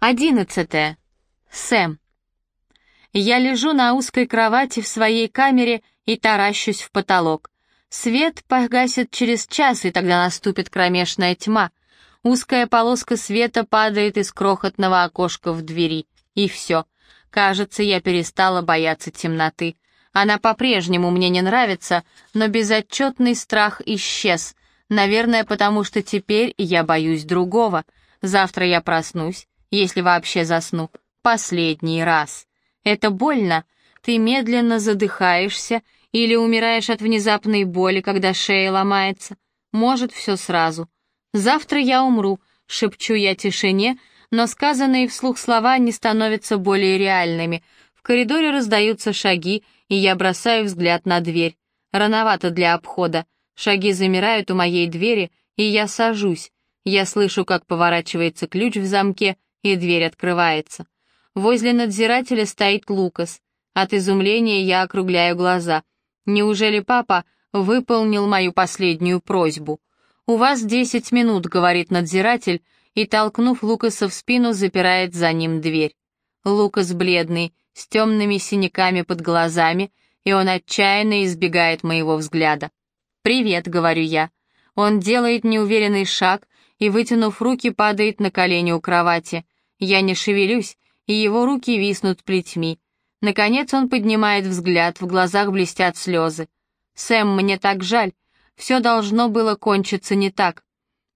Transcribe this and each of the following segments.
Одиннадцатое. Сэм. Я лежу на узкой кровати в своей камере и таращусь в потолок. Свет погасит через час, и тогда наступит кромешная тьма. Узкая полоска света падает из крохотного окошка в двери. И все. Кажется, я перестала бояться темноты. Она по-прежнему мне не нравится, но безотчетный страх исчез. Наверное, потому что теперь я боюсь другого. Завтра я проснусь если вообще засну, последний раз. Это больно, ты медленно задыхаешься или умираешь от внезапной боли, когда шея ломается. Может, все сразу. Завтра я умру, шепчу я тишине, но сказанные вслух слова не становятся более реальными. В коридоре раздаются шаги, и я бросаю взгляд на дверь. Рановато для обхода. Шаги замирают у моей двери, и я сажусь. Я слышу, как поворачивается ключ в замке, и дверь открывается. Возле надзирателя стоит Лукас. От изумления я округляю глаза. Неужели папа выполнил мою последнюю просьбу? «У вас десять минут», — говорит надзиратель, и, толкнув Лукаса в спину, запирает за ним дверь. Лукас бледный, с темными синяками под глазами, и он отчаянно избегает моего взгляда. «Привет», — говорю я. Он делает неуверенный шаг и, вытянув руки, падает на колени у кровати. Я не шевелюсь, и его руки виснут плетьми. Наконец он поднимает взгляд, в глазах блестят слезы. «Сэм, мне так жаль. Все должно было кончиться не так.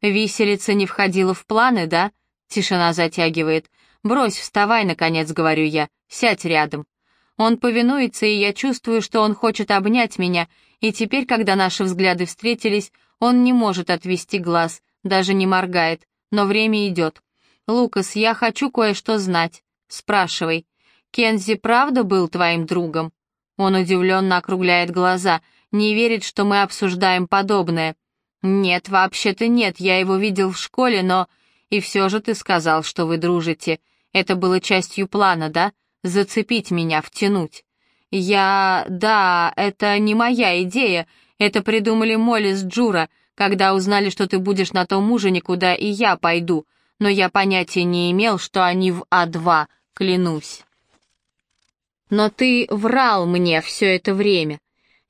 Виселица не входила в планы, да?» Тишина затягивает. «Брось, вставай, наконец», — говорю я. «Сядь рядом». Он повинуется, и я чувствую, что он хочет обнять меня, и теперь, когда наши взгляды встретились, он не может отвести глаз, даже не моргает, но время идет. «Лукас, я хочу кое-что знать. Спрашивай. Кензи правда был твоим другом?» Он удивленно округляет глаза, не верит, что мы обсуждаем подобное. «Нет, вообще-то нет, я его видел в школе, но...» «И все же ты сказал, что вы дружите. Это было частью плана, да? Зацепить меня, втянуть». «Я... да, это не моя идея. Это придумали Молли с Джура, когда узнали, что ты будешь на том ужине, куда и я пойду но я понятия не имел, что они в А2, клянусь. Но ты врал мне все это время.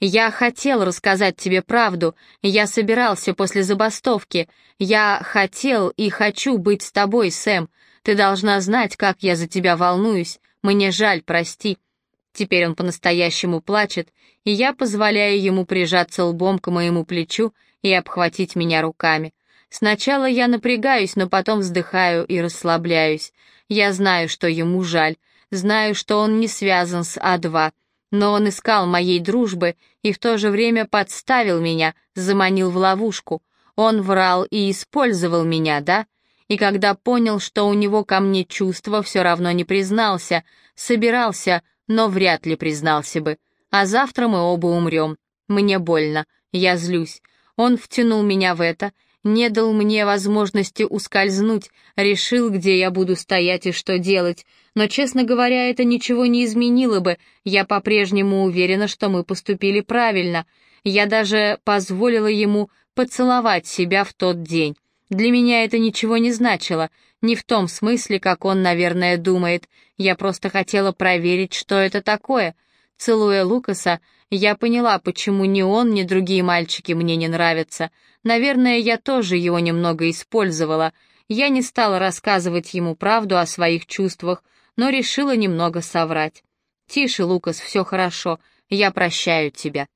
Я хотел рассказать тебе правду, я собирался после забастовки. Я хотел и хочу быть с тобой, Сэм. Ты должна знать, как я за тебя волнуюсь. Мне жаль, прости. Теперь он по-настоящему плачет, и я позволяю ему прижаться лбом к моему плечу и обхватить меня руками. Сначала я напрягаюсь, но потом вздыхаю и расслабляюсь. Я знаю, что ему жаль, знаю, что он не связан с А2, но он искал моей дружбы и в то же время подставил меня, заманил в ловушку. Он врал и использовал меня, да? И когда понял, что у него ко мне чувства, все равно не признался, собирался, но вряд ли признался бы. А завтра мы оба умрем. Мне больно, я злюсь. Он втянул меня в это, не дал мне возможности ускользнуть, решил, где я буду стоять и что делать. Но, честно говоря, это ничего не изменило бы. Я по-прежнему уверена, что мы поступили правильно. Я даже позволила ему поцеловать себя в тот день. Для меня это ничего не значило, не в том смысле, как он, наверное, думает. Я просто хотела проверить, что это такое. Целуя Лукаса, я поняла, почему ни он, ни другие мальчики мне не нравятся. Наверное, я тоже его немного использовала. Я не стала рассказывать ему правду о своих чувствах, но решила немного соврать. «Тише, Лукас, все хорошо, я прощаю тебя».